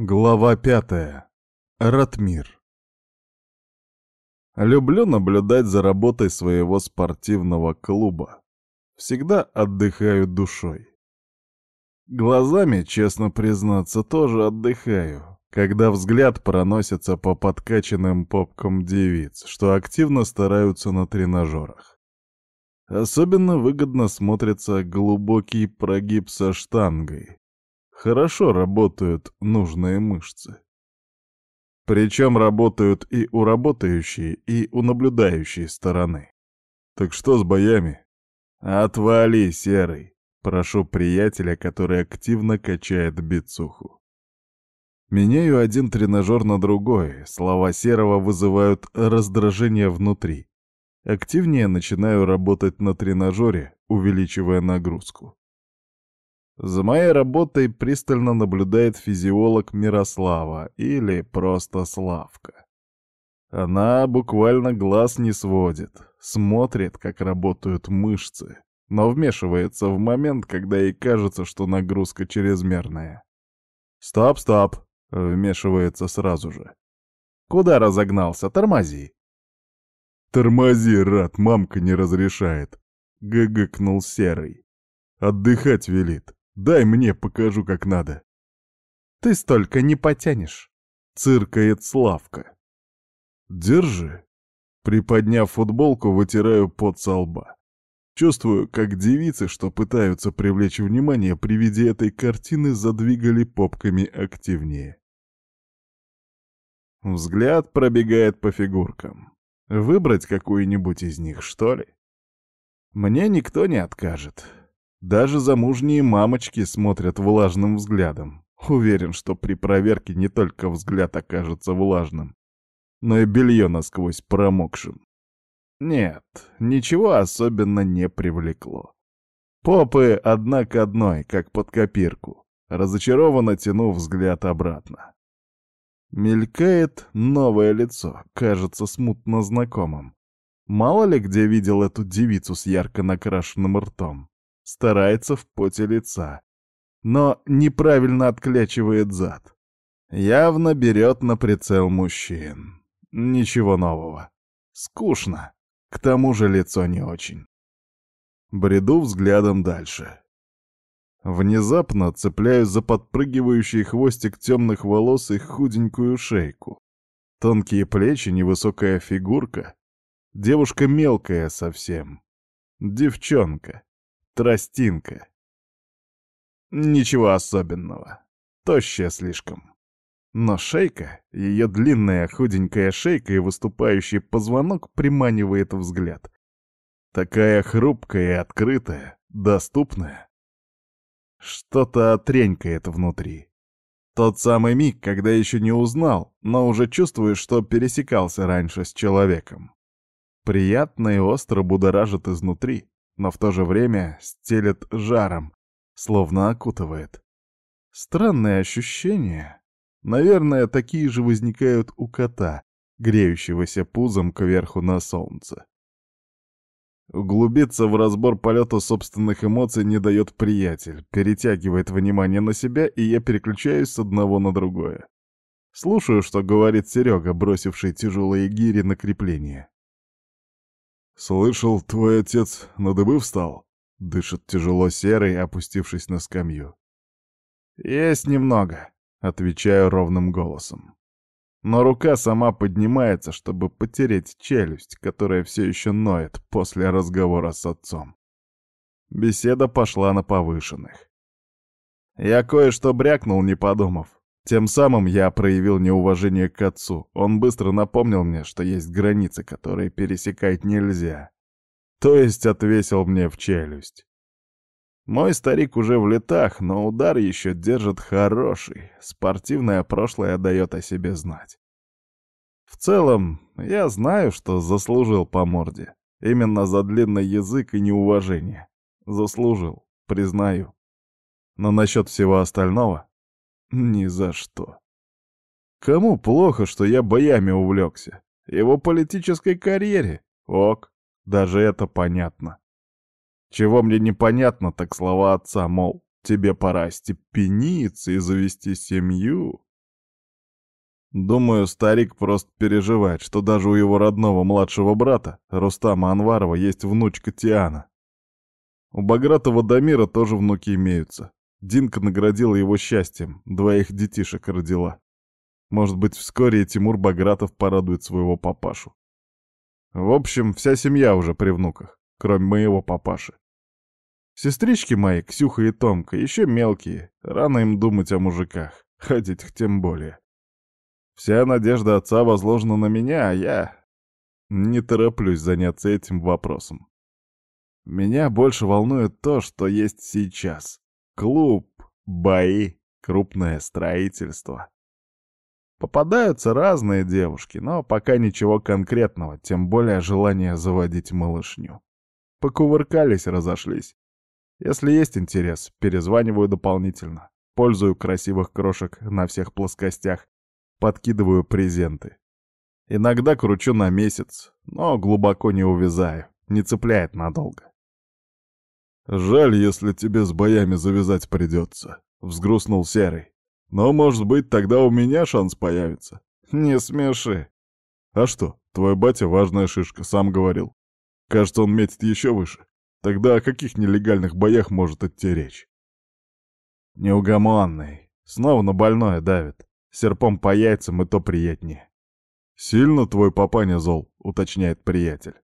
Глава пятая. Ратмир. Люблю наблюдать за работой своего спортивного клуба. Всегда отдыхаю душой. Глазами, честно признаться, тоже отдыхаю, когда взгляд проносится по подкачанным попкам девиц, что активно стараются на тренажерах. Особенно выгодно смотрится глубокий прогиб со штангой — Хорошо работают нужные мышцы. Причем работают и у работающей, и у наблюдающей стороны. Так что с боями? Отвали, серый. Прошу приятеля, который активно качает бицуху. Меняю один тренажер на другой, слова серого вызывают раздражение внутри. Активнее начинаю работать на тренажере, увеличивая нагрузку. За моей работой пристально наблюдает физиолог Мирослава, или просто Славка. Она буквально глаз не сводит, смотрит, как работают мышцы, но вмешивается в момент, когда ей кажется, что нагрузка чрезмерная. «Стоп, стоп!» — вмешивается сразу же. «Куда разогнался? Тормози!» «Тормози, Рад, мамка не разрешает!» — гыгыкнул Серый. «Отдыхать велит!» Дай мне, покажу, как надо. Ты столько не потянешь. Циркает Славка. Держи. Приподняв футболку, вытираю пот со лба. Чувствую, как девицы, что пытаются привлечь внимание при виде этой картины, задвигали попками активнее. Взгляд пробегает по фигуркам. Выбрать какую-нибудь из них, что ли? Мне никто не откажет. Даже замужние мамочки смотрят влажным взглядом. Уверен, что при проверке не только взгляд окажется влажным, но и белье насквозь промокшим. Нет, ничего особенно не привлекло. Попы, однако, одной, как под копирку. Разочарованно тяну взгляд обратно. Мелькает новое лицо, кажется смутно знакомым. Мало ли где видел эту девицу с ярко накрашенным ртом старается в поте лица, но неправильно отклячивает зад. Явно берет на прицел мужчин. Ничего нового. Скучно. К тому же лицо не очень. Бреду взглядом дальше. Внезапно цепляюсь за подпрыгивающий хвостик темных волос и худенькую шейку. Тонкие плечи, невысокая фигурка. Девушка мелкая совсем. Девчонка. Тростинка. Ничего особенного. Тощая слишком. Но шейка, ее длинная худенькая шейка и выступающий позвонок приманивает взгляд. Такая хрупкая и открытая, доступная. Что-то отренькает внутри. Тот самый миг, когда еще не узнал, но уже чувствуешь, что пересекался раньше с человеком. Приятно и остро будоражит изнутри, но в то же время стелет жаром, словно окутывает. Странное ощущение. Наверное, такие же возникают у кота, греющегося пузом кверху на солнце. Углубиться в разбор полета собственных эмоций не дает приятель, перетягивает внимание на себя, и я переключаюсь с одного на другое. Слушаю, что говорит Серега, бросивший тяжелые гири на крепление. Слышал, твой отец на дыбы встал. Дышит тяжело серый, опустившись на скамью. Есть немного, отвечаю ровным голосом. Но рука сама поднимается, чтобы потереть челюсть, которая все еще ноет после разговора с отцом. Беседа пошла на повышенных. Я кое-что брякнул, не подумав. Тем самым я проявил неуважение к отцу. Он быстро напомнил мне, что есть границы, которые пересекать нельзя. То есть отвесил мне в челюсть. Мой старик уже в летах, но удар еще держит хороший. Спортивное прошлое дает о себе знать. В целом, я знаю, что заслужил по морде. Именно за длинный язык и неуважение. Заслужил, признаю. Но насчет всего остального ни за что. Кому плохо, что я боями увлекся? Его политической карьере? Ок, даже это понятно. Чего мне непонятно, так слова отца, мол, тебе пора остепениться и завести семью. Думаю, старик просто переживает, что даже у его родного младшего брата, Рустама Анварова, есть внучка Тиана. У Багратова Дамира тоже внуки имеются, Динка наградила его счастьем, двоих детишек родила. Может быть, вскоре Тимур Багратов порадует своего папашу. В общем, вся семья уже при внуках, кроме моего папаши. Сестрички мои, Ксюха и Томка, еще мелкие, рано им думать о мужиках, о детях тем более. Вся надежда отца возложена на меня, а я не тороплюсь заняться этим вопросом. Меня больше волнует то, что есть сейчас клуб, бои, крупное строительство. Попадаются разные девушки, но пока ничего конкретного, тем более желание заводить малышню. Покувыркались, разошлись. Если есть интерес, перезваниваю дополнительно. Пользую красивых крошек на всех плоскостях. Подкидываю презенты. Иногда кручу на месяц, но глубоко не увязаю, не цепляет надолго. «Жаль, если тебе с боями завязать придется», — взгрустнул Серый. «Но, может быть, тогда у меня шанс появится». «Не смеши». «А что, твой батя важная шишка, сам говорил. Кажется, он метит еще выше. Тогда о каких нелегальных боях может идти речь?» «Неугомонный. Снова на больное давит. Серпом по яйцам и то приятнее». «Сильно твой папаня зол», — уточняет приятель.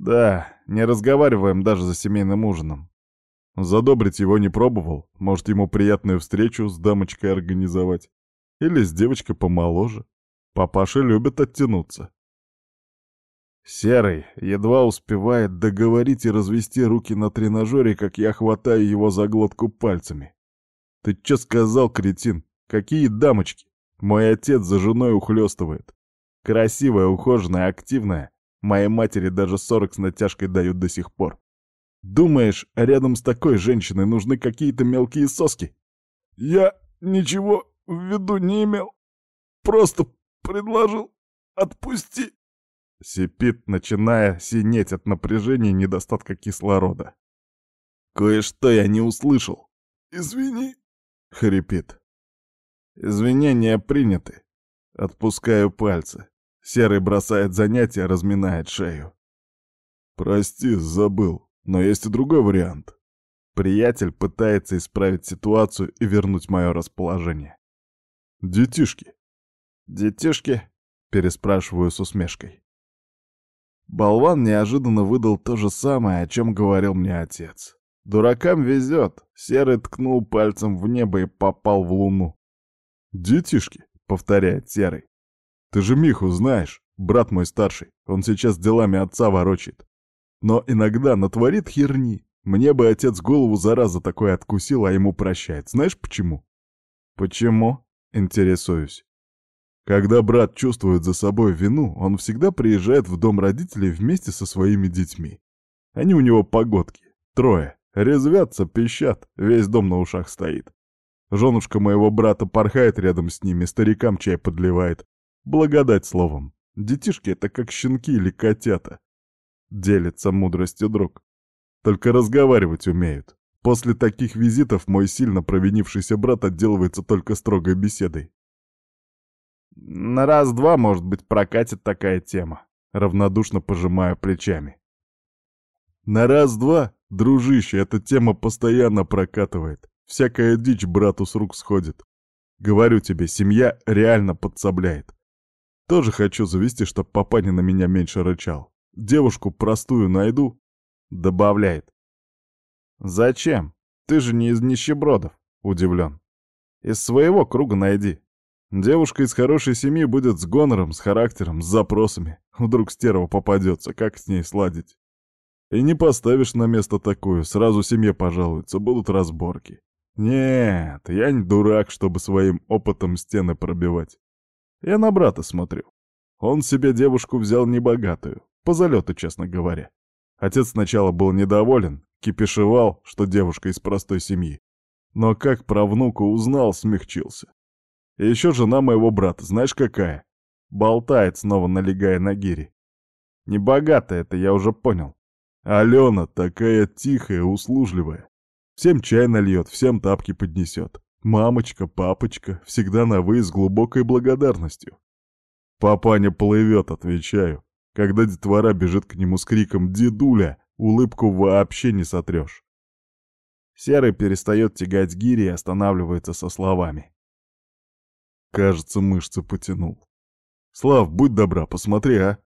Да, не разговариваем даже за семейным ужином. Задобрить его не пробовал. Может, ему приятную встречу с дамочкой организовать. Или с девочкой помоложе. Папаши любят оттянуться. Серый едва успевает договорить и развести руки на тренажере, как я хватаю его за глотку пальцами. «Ты чё сказал, кретин? Какие дамочки? Мой отец за женой ухлёстывает. Красивая, ухоженная, активная. Моей матери даже 40 с натяжкой дают до сих пор. Думаешь, рядом с такой женщиной нужны какие-то мелкие соски? Я ничего в виду не имел. Просто предложил отпусти. Сипит, начиная синеть от напряжения и недостатка кислорода. Кое-что я не услышал. Извини, хрипит. Извинения приняты. Отпускаю пальцы. Серый бросает занятия, разминает шею. «Прости, забыл, но есть и другой вариант». Приятель пытается исправить ситуацию и вернуть мое расположение. «Детишки». «Детишки?» — переспрашиваю с усмешкой. Болван неожиданно выдал то же самое, о чем говорил мне отец. «Дуракам везет!» — Серый ткнул пальцем в небо и попал в луну. «Детишки!» — повторяет Серый. Ты же Миху знаешь, брат мой старший. Он сейчас делами отца ворочит. Но иногда натворит херни. Мне бы отец голову зараза такой откусил, а ему прощает. Знаешь почему? Почему? Интересуюсь. Когда брат чувствует за собой вину, он всегда приезжает в дом родителей вместе со своими детьми. Они у него погодки. Трое. Резвятся, пищат. Весь дом на ушах стоит. Женушка моего брата порхает рядом с ними, старикам чай подливает. Благодать словом. Детишки — это как щенки или котята. Делится мудростью друг. Только разговаривать умеют. После таких визитов мой сильно провинившийся брат отделывается только строгой беседой. На раз-два, может быть, прокатит такая тема, равнодушно пожимая плечами. На раз-два, дружище, эта тема постоянно прокатывает. Всякая дичь брату с рук сходит. Говорю тебе, семья реально подсобляет. Тоже хочу завести, чтоб папаня на меня меньше рычал. Девушку простую найду. Добавляет. Зачем? Ты же не из нищебродов. Удивлен. Из своего круга найди. Девушка из хорошей семьи будет с гонором, с характером, с запросами. Вдруг стерва попадется, как с ней сладить? И не поставишь на место такую, сразу семье пожалуются, будут разборки. Нет, я не дурак, чтобы своим опытом стены пробивать. Я на брата смотрю. Он себе девушку взял небогатую, по залету, честно говоря. Отец сначала был недоволен, кипишевал, что девушка из простой семьи. Но как про внуку узнал, смягчился. И еще жена моего брата, знаешь какая? Болтает, снова налегая на гири. Небогатая это, я уже понял. Алена такая тихая, услужливая. Всем чай нальет, всем тапки поднесет. Мамочка, папочка, всегда на «вы» с глубокой благодарностью. Папаня плывет, отвечаю. Когда детвора бежит к нему с криком «Дедуля!», улыбку вообще не сотрешь. Серый перестает тягать гири и останавливается со словами. Кажется, мышцы потянул. «Слав, будь добра, посмотри, а!»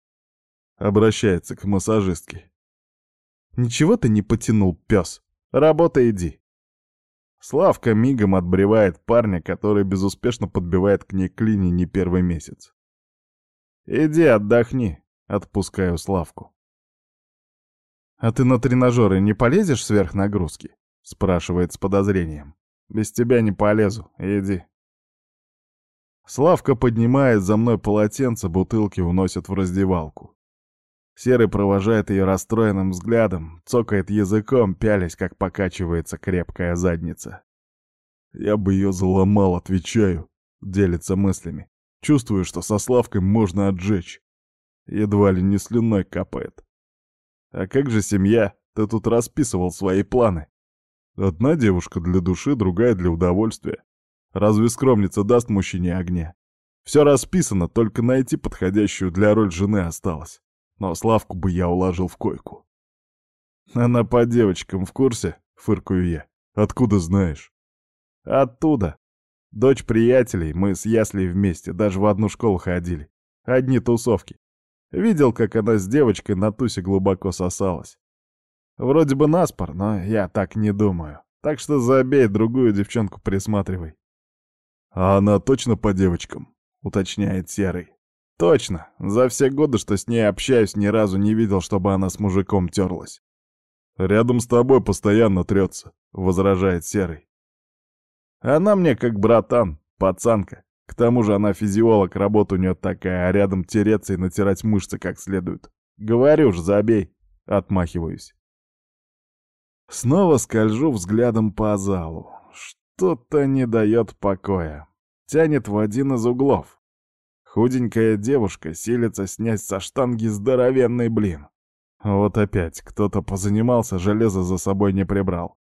Обращается к массажистке. «Ничего ты не потянул, пес. Работай иди!» Славка мигом отбревает парня, который безуспешно подбивает к ней клини не первый месяц. «Иди отдохни», — отпускаю Славку. «А ты на тренажеры не полезешь сверх нагрузки?» — спрашивает с подозрением. «Без тебя не полезу. Иди». Славка поднимает за мной полотенце, бутылки уносит в раздевалку. Серый провожает ее расстроенным взглядом, цокает языком, пялясь, как покачивается крепкая задница. «Я бы ее заломал, отвечаю», — делится мыслями. Чувствую, что со Славкой можно отжечь. Едва ли не слюной капает. «А как же семья? Ты тут расписывал свои планы». Одна девушка для души, другая для удовольствия. Разве скромница даст мужчине огня? Все расписано, только найти подходящую для роль жены осталось но Славку бы я уложил в койку. «Она по девочкам в курсе?» — фыркаю я. «Откуда знаешь?» «Оттуда. Дочь приятелей, мы с Ясли вместе, даже в одну школу ходили. Одни тусовки. Видел, как она с девочкой на тусе глубоко сосалась. Вроде бы наспор, но я так не думаю. Так что забей, другую девчонку присматривай». «А она точно по девочкам?» — уточняет Серый. Точно. За все годы, что с ней общаюсь, ни разу не видел, чтобы она с мужиком терлась. Рядом с тобой постоянно трется, возражает Серый. Она мне как братан, пацанка. К тому же она физиолог, работа у нее такая, а рядом тереться и натирать мышцы как следует. Говорю ж, забей. Отмахиваюсь. Снова скольжу взглядом по залу. Что-то не дает покоя. Тянет в один из углов. Худенькая девушка селится снять со штанги здоровенный блин. Вот опять кто-то позанимался, железо за собой не прибрал.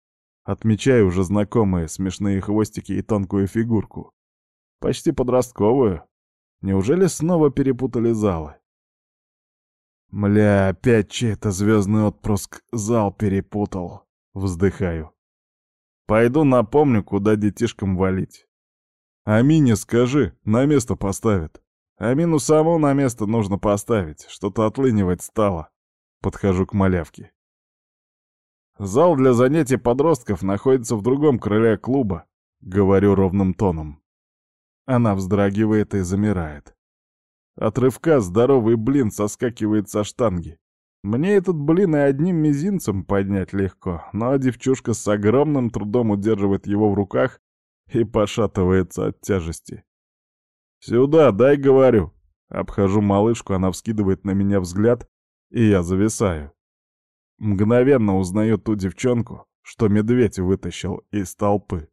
Отмечаю уже знакомые смешные хвостики и тонкую фигурку. Почти подростковую. Неужели снова перепутали залы? Мля, опять чей-то звездный отпрыск зал перепутал. Вздыхаю. Пойду напомню, куда детишкам валить. Амине скажи, на место поставят. Амину саму на место нужно поставить, что-то отлынивать стало. Подхожу к малявке. Зал для занятий подростков находится в другом крыле клуба, говорю ровным тоном. Она вздрагивает и замирает. От рывка здоровый блин соскакивает со штанги. Мне этот блин и одним мизинцем поднять легко, но девчушка с огромным трудом удерживает его в руках и пошатывается от тяжести. «Сюда, дай, говорю!» Обхожу малышку, она вскидывает на меня взгляд, и я зависаю. Мгновенно узнаю ту девчонку, что медведь вытащил из толпы.